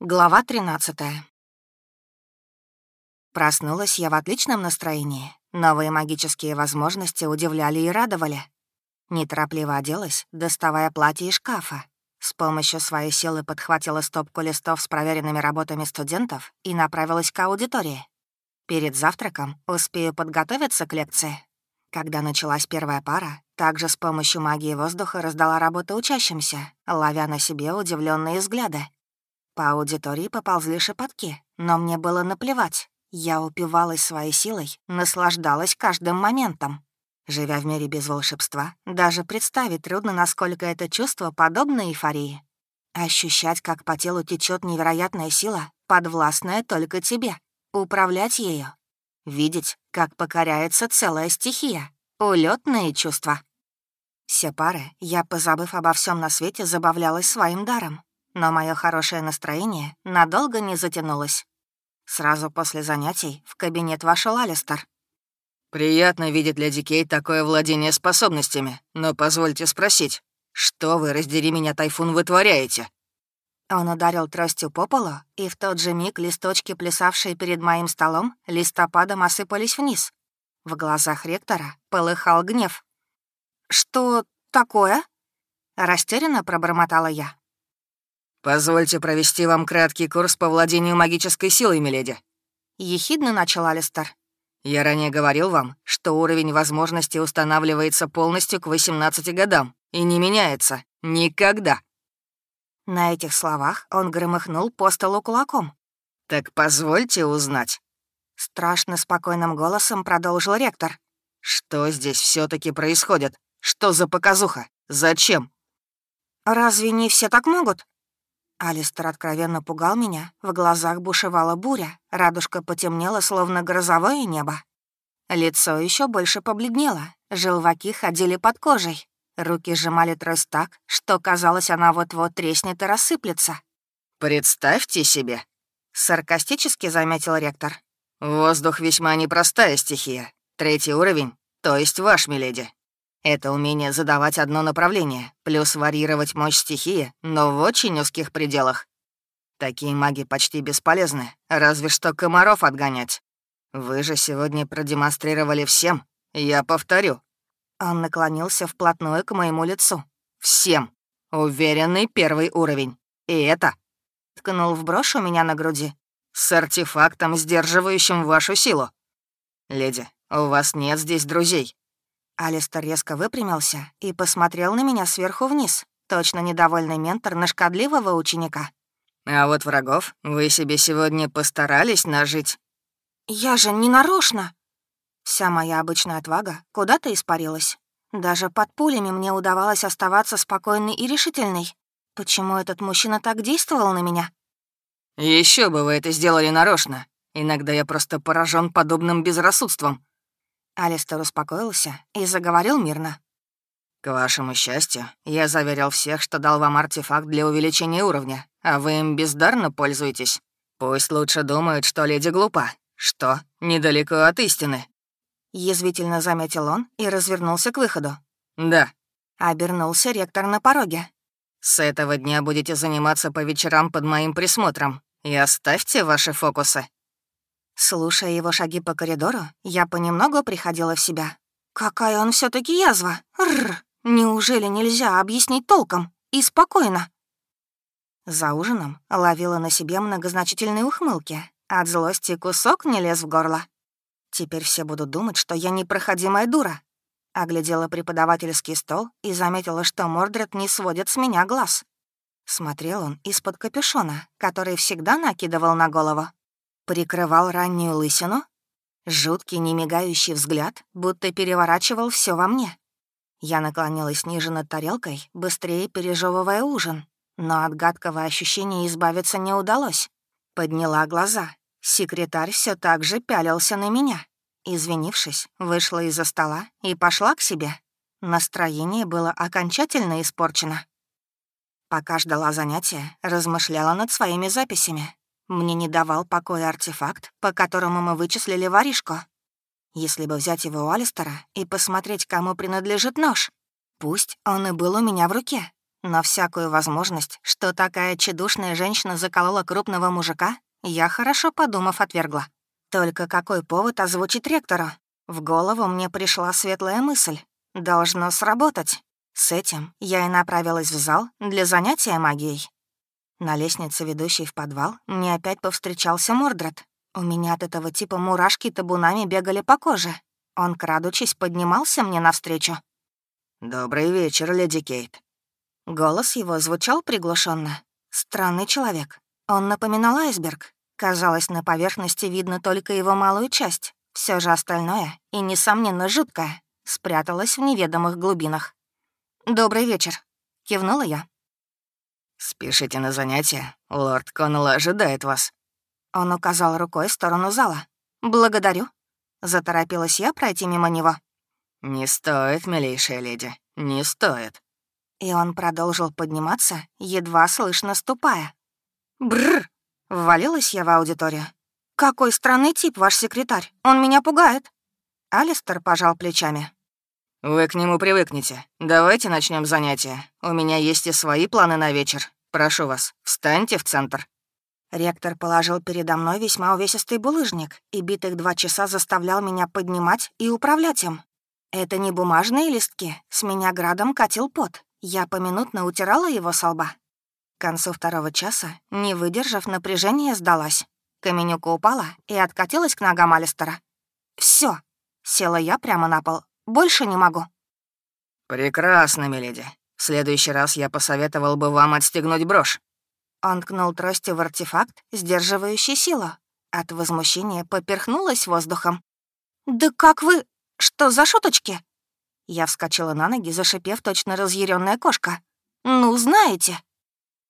Глава 13 Проснулась я в отличном настроении. Новые магические возможности удивляли и радовали. Неторопливо оделась, доставая платье из шкафа. С помощью своей силы подхватила стопку листов с проверенными работами студентов и направилась к аудитории. Перед завтраком успею подготовиться к лекции. Когда началась первая пара, также с помощью магии воздуха раздала работу учащимся, ловя на себе удивленные взгляды. По аудитории поползли шепотки, но мне было наплевать. Я упивалась своей силой, наслаждалась каждым моментом. Живя в мире без волшебства, даже представить трудно, насколько это чувство подобно эйфории. Ощущать, как по телу течет невероятная сила, подвластная только тебе. Управлять ею. Видеть, как покоряется целая стихия. Улетные чувства. Все пары, я, позабыв обо всем на свете, забавлялась своим даром но мое хорошее настроение надолго не затянулось. Сразу после занятий в кабинет вошел Алистер. «Приятно видеть, леди Кейт, такое владение способностями, но позвольте спросить, что вы, раздери меня, Тайфун, вытворяете?» Он ударил тростью по полу, и в тот же миг листочки, плясавшие перед моим столом, листопадом осыпались вниз. В глазах ректора полыхал гнев. «Что такое?» Растерянно пробормотала я. «Позвольте провести вам краткий курс по владению магической силой, миледи». Ехидно начал Алистер. «Я ранее говорил вам, что уровень возможностей устанавливается полностью к 18 годам и не меняется. Никогда». На этих словах он громыхнул по столу кулаком. «Так позвольте узнать». Страшно спокойным голосом продолжил ректор. «Что здесь все таки происходит? Что за показуха? Зачем?» «Разве не все так могут?» Алистер откровенно пугал меня, в глазах бушевала буря, радужка потемнела, словно грозовое небо. Лицо еще больше побледнело, желваки ходили под кожей, руки сжимали трость так, что казалось, она вот-вот треснет и рассыплется. «Представьте себе», — саркастически заметил ректор. «Воздух весьма непростая стихия. Третий уровень, то есть ваш, миледи. Это умение задавать одно направление, плюс варьировать мощь стихии, но в очень узких пределах. Такие маги почти бесполезны, разве что комаров отгонять. Вы же сегодня продемонстрировали всем, я повторю. Он наклонился вплотную к моему лицу. Всем. Уверенный первый уровень. И это... Ткнул в брошь у меня на груди. С артефактом, сдерживающим вашу силу. Леди, у вас нет здесь друзей. Алистер резко выпрямился и посмотрел на меня сверху вниз, точно недовольный ментор на шкодливого ученика. «А вот врагов вы себе сегодня постарались нажить». «Я же не нарочно!» Вся моя обычная отвага куда-то испарилась. Даже под пулями мне удавалось оставаться спокойной и решительной. Почему этот мужчина так действовал на меня? Еще бы вы это сделали нарочно. Иногда я просто поражен подобным безрассудством. Алистер успокоился и заговорил мирно. «К вашему счастью, я заверил всех, что дал вам артефакт для увеличения уровня, а вы им бездарно пользуетесь. Пусть лучше думают, что леди глупа, что недалеко от истины». Язвительно заметил он и развернулся к выходу. «Да». Обернулся ректор на пороге. «С этого дня будете заниматься по вечерам под моим присмотром. И оставьте ваши фокусы». Слушая его шаги по коридору, я понемногу приходила в себя. Какая он все таки язва! Рррр! Неужели нельзя объяснить толком и спокойно? За ужином ловила на себе многозначительные ухмылки. От злости кусок не лез в горло. Теперь все будут думать, что я непроходимая дура. Оглядела преподавательский стол и заметила, что Мордред не сводит с меня глаз. Смотрел он из-под капюшона, который всегда накидывал на голову. Прикрывал раннюю лысину? Жуткий, немигающий взгляд, будто переворачивал все во мне. Я наклонилась ниже над тарелкой, быстрее пережевывая ужин. Но от гадкого ощущения избавиться не удалось. Подняла глаза. Секретарь все так же пялился на меня. Извинившись, вышла из-за стола и пошла к себе. Настроение было окончательно испорчено. Пока ждала занятия, размышляла над своими записями, мне не давал покоя артефакт, по которому мы вычислили воришку. Если бы взять его у Алистера и посмотреть, кому принадлежит нож. Пусть он и был у меня в руке, Но всякую возможность, что такая чедушная женщина заколола крупного мужика, я, хорошо подумав, отвергла. Только какой повод озвучить ректору? В голову мне пришла светлая мысль. Должно сработать. С этим я и направилась в зал для занятия магией. На лестнице, ведущей в подвал, мне опять повстречался Мордред. У меня от этого типа мурашки табунами бегали по коже. Он, крадучись, поднимался мне навстречу. «Добрый вечер, леди Кейт». Голос его звучал приглушенно. Странный человек. Он напоминал айсберг. Казалось, на поверхности видно только его малую часть. Все же остальное, и, несомненно, жуткое, спряталось в неведомых глубинах. «Добрый вечер», — кивнула я. «Спешите на занятия. Лорд Коннелл ожидает вас». Он указал рукой в сторону зала. «Благодарю». Заторопилась я пройти мимо него. «Не стоит, милейшая леди, не стоит». И он продолжил подниматься, едва слышно ступая. Бррр! Ввалилась я в аудиторию. «Какой странный тип ваш секретарь, он меня пугает». Алистер пожал плечами. «Вы к нему привыкнете. Давайте начнем занятие. У меня есть и свои планы на вечер. Прошу вас, встаньте в центр». Ректор положил передо мной весьма увесистый булыжник и битых два часа заставлял меня поднимать и управлять им. Это не бумажные листки, с меня градом катил пот. Я поминутно утирала его со лба. К концу второго часа, не выдержав напряжения, сдалась. Каменюка упала и откатилась к ногам Алистера. Все, села я прямо на пол, больше не могу». «Прекрасно, миледи. В следующий раз я посоветовал бы вам отстегнуть брошь». Он ткнул тростью в артефакт, сдерживающий силу. От возмущения поперхнулась воздухом. «Да как вы... Что за шуточки?» Я вскочила на ноги, зашипев точно разъяренная кошка. «Ну, знаете».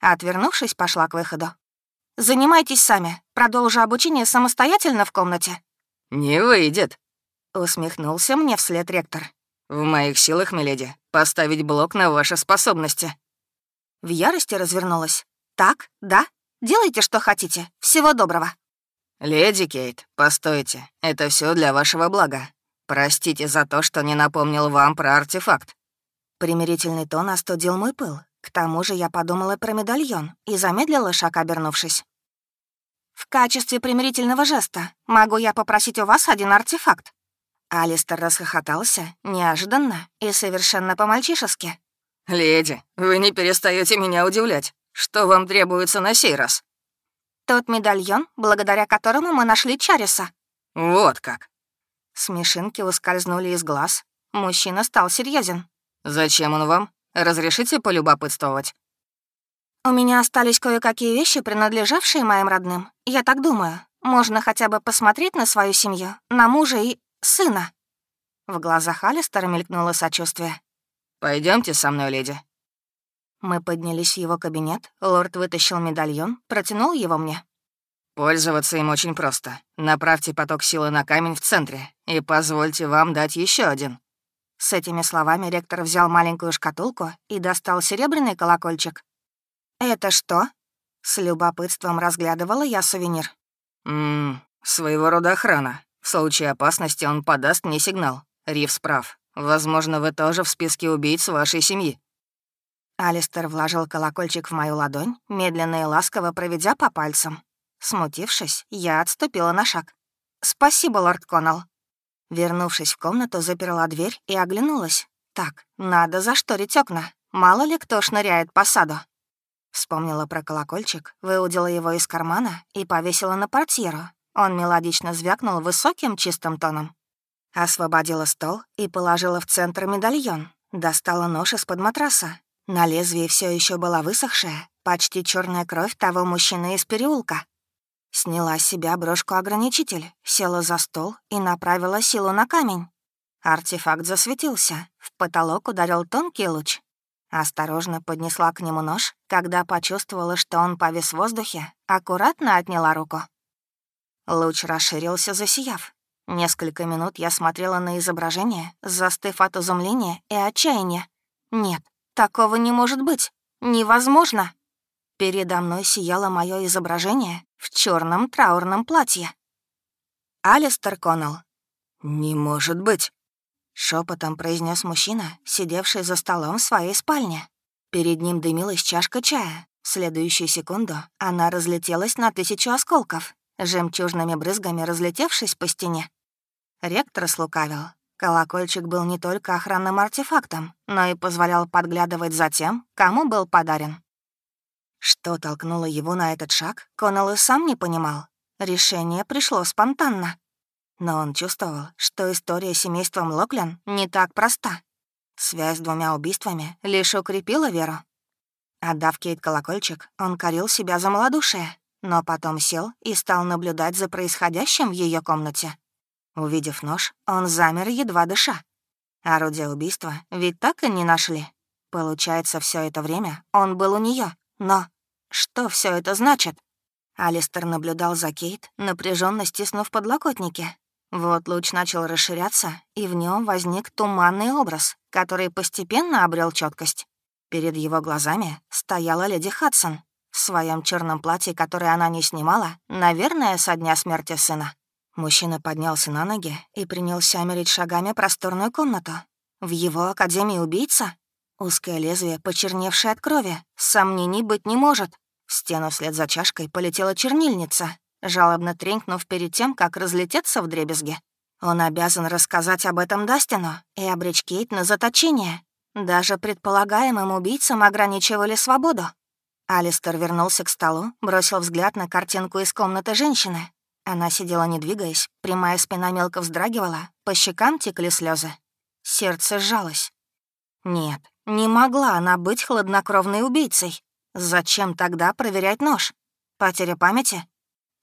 Отвернувшись, пошла к выходу. «Занимайтесь сами. Продолжу обучение самостоятельно в комнате». «Не выйдет», Усмехнулся мне вслед ректор. «В моих силах, миледи, поставить блок на ваши способности». В ярости развернулась. «Так, да, делайте, что хотите. Всего доброго». «Леди Кейт, постойте. Это все для вашего блага. Простите за то, что не напомнил вам про артефакт». Примирительный тон остудил мой пыл. К тому же я подумала про медальон и замедлила шаг, обернувшись. «В качестве примирительного жеста могу я попросить у вас один артефакт?» Алистер расхохотался, неожиданно и совершенно по-мальчишески. «Леди, вы не перестаете меня удивлять. Что вам требуется на сей раз?» «Тот медальон, благодаря которому мы нашли Чариса». «Вот как». Смешинки ускользнули из глаз. Мужчина стал серьезен. «Зачем он вам? Разрешите полюбопытствовать?» «У меня остались кое-какие вещи, принадлежавшие моим родным. Я так думаю. Можно хотя бы посмотреть на свою семью, на мужа и сына». В глазах Алистера мелькнуло сочувствие. Пойдемте со мной, леди». Мы поднялись в его кабинет, лорд вытащил медальон, протянул его мне. «Пользоваться им очень просто. Направьте поток силы на камень в центре и позвольте вам дать еще один». С этими словами ректор взял маленькую шкатулку и достал серебряный колокольчик. «Это что?» С любопытством разглядывала я сувенир. «Ммм, своего рода охрана. В случае опасности он подаст мне сигнал. Ривс прав. Возможно, вы тоже в списке убийц вашей семьи». Алистер вложил колокольчик в мою ладонь, медленно и ласково проведя по пальцам. Смутившись, я отступила на шаг. «Спасибо, лорд Коннелл». Вернувшись в комнату, заперла дверь и оглянулась. «Так, надо зашторить окна. Мало ли кто шныряет по саду». Вспомнила про колокольчик, выудила его из кармана и повесила на портьеру, он мелодично звякнул высоким чистым тоном. Освободила стол и положила в центр медальон. Достала нож из-под матраса. На лезвии все еще была высохшая, почти черная кровь того мужчины из переулка. Сняла с себя брошку-ограничитель, села за стол и направила силу на камень. Артефакт засветился, в потолок ударил тонкий луч. Осторожно поднесла к нему нож, когда почувствовала, что он повис в воздухе, аккуратно отняла руку. Луч расширился, засияв. Несколько минут я смотрела на изображение, застыв от изумления и отчаяния. Нет, такого не может быть. Невозможно. Передо мной сияло мое изображение в черном траурном платье. Алистер Коннелл. «Не может быть!» — шепотом произнес мужчина, сидевший за столом в своей спальне. Перед ним дымилась чашка чая. В следующую секунду она разлетелась на тысячу осколков, жемчужными брызгами разлетевшись по стене. Ректор слукавил. Колокольчик был не только охранным артефактом, но и позволял подглядывать за тем, кому был подарен. Что толкнуло его на этот шаг, Коннелл и сам не понимал. Решение пришло спонтанно. Но он чувствовал, что история семейством Локлин не так проста. Связь с двумя убийствами лишь укрепила веру. Отдав Кейт колокольчик, он корил себя за малодушие, но потом сел и стал наблюдать за происходящим в ее комнате. Увидев нож, он замер, едва дыша. Орудие убийства ведь так и не нашли. Получается, все это время он был у нее. Но что все это значит? Алистер наблюдал за Кейт, напряженно стиснув подлокотники. Вот луч начал расширяться, и в нем возник туманный образ, который постепенно обрел четкость. Перед его глазами стояла леди Хадсон в своем черном платье, которое она не снимала, наверное, со дня смерти сына. Мужчина поднялся на ноги и принялся мерить шагами просторную комнату. В его Академии убийца? Узкое лезвие, почерневшее от крови, сомнений быть не может. В стену вслед за чашкой полетела чернильница, жалобно тренькнув перед тем, как разлететься в дребезги. Он обязан рассказать об этом Дастину и обречь Кейт на заточение. Даже предполагаемым убийцам ограничивали свободу. Алистер вернулся к столу, бросил взгляд на картинку из комнаты женщины, она сидела не двигаясь, прямая спина мелко вздрагивала, по щекам текли слезы. Сердце сжалось. Нет, не могла она быть хладнокровной убийцей. Зачем тогда проверять нож? Потеря памяти?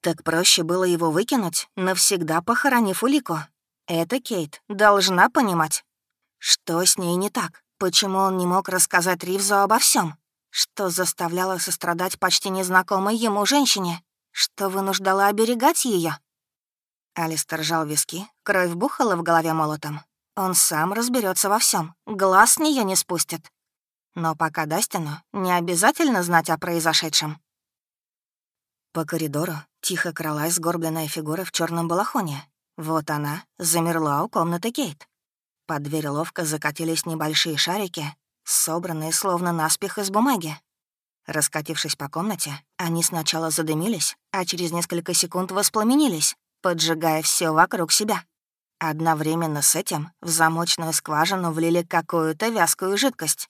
Так проще было его выкинуть, навсегда похоронив улику. Это Кейт должна понимать. Что с ней не так? Почему он не мог рассказать Ривзу обо всем? Что заставляло сострадать почти незнакомой ему женщине? что вынуждало оберегать ее. Алистер жал виски, кровь бухала в голове молотом. Он сам разберется во всем, глаз с нее не спустит. Но пока Дастину не обязательно знать о произошедшем. По коридору тихо кралась сгорбленная фигура в черном балахоне. Вот она замерла у комнаты Кейт. Под дверь ловко закатились небольшие шарики, собранные словно наспех из бумаги. Раскатившись по комнате, они сначала задымились, а через несколько секунд воспламенились, поджигая все вокруг себя. Одновременно с этим в замочную скважину влили какую-то вязкую жидкость.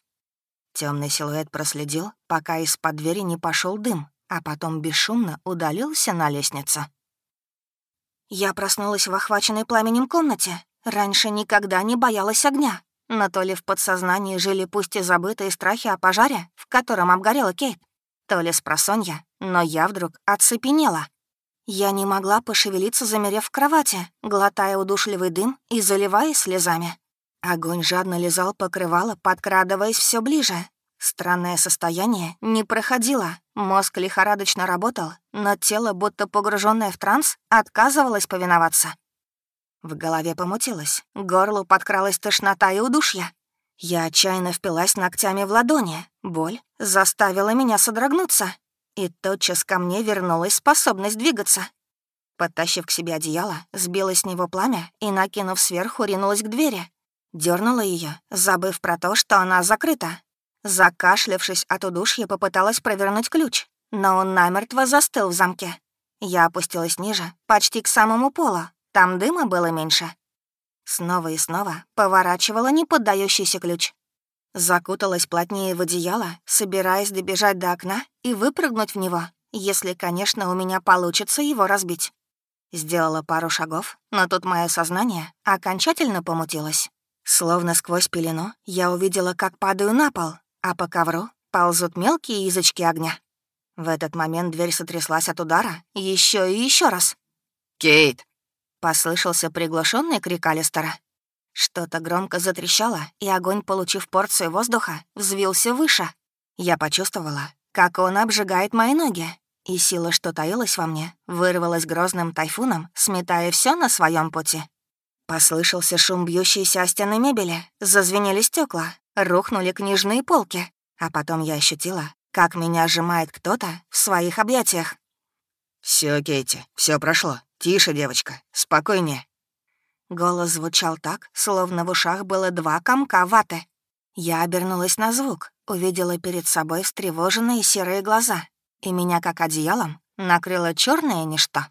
Темный силуэт проследил, пока из-под двери не пошел дым, а потом бесшумно удалился на лестницу. Я проснулась в охваченной пламенем комнате. Раньше никогда не боялась огня, но то ли в подсознании жили пусть и забытые страхи о пожаре, в котором обгорела Кейт, то ли спросонья, но я вдруг оцепенела. Я не могла пошевелиться, замерев в кровати, глотая удушливый дым и заливаясь слезами. Огонь жадно лизал покрывало, подкрадываясь все ближе. Странное состояние не проходило, мозг лихорадочно работал, но тело, будто погруженное в транс, отказывалось повиноваться. В голове помутилось, к горлу подкралась тошнота и удушья. Я отчаянно впилась ногтями в ладони. Боль заставила меня содрогнуться. И тотчас ко мне вернулась способность двигаться. Подтащив к себе одеяло, сбила с него пламя и, накинув сверху, ринулась к двери. Дёрнула ее, забыв про то, что она закрыта. Закашлявшись от удушья, попыталась провернуть ключ, но он намертво застыл в замке. Я опустилась ниже, почти к самому полу, там дыма было меньше. Снова и снова поворачивала неподдающийся ключ. Закуталась плотнее в одеяло, собираясь добежать до окна и выпрыгнуть в него, если, конечно, у меня получится его разбить. Сделала пару шагов, но тут мое сознание окончательно помутилось. Словно сквозь пелену я увидела, как падаю на пол, а по ковру ползут мелкие язычки огня. В этот момент дверь сотряслась от удара еще и еще раз. «Кейт!» Послышался приглушенный крик Алистера. Что-то громко затрещало, и огонь, получив порцию воздуха, взвился выше. Я почувствовала, как он обжигает мои ноги, и сила, что таилась во мне, вырвалась грозным тайфуном, сметая все на своем пути. Послышался шум бьющейся о стены мебели, зазвенели стекла, рухнули книжные полки, а потом я ощутила, как меня сжимает кто-то в своих объятиях. Все, Кейти, все прошло. «Тише, девочка, спокойнее». Голос звучал так, словно в ушах было два комка ваты. Я обернулась на звук, увидела перед собой встревоженные серые глаза, и меня, как одеялом, накрыло черное ничто.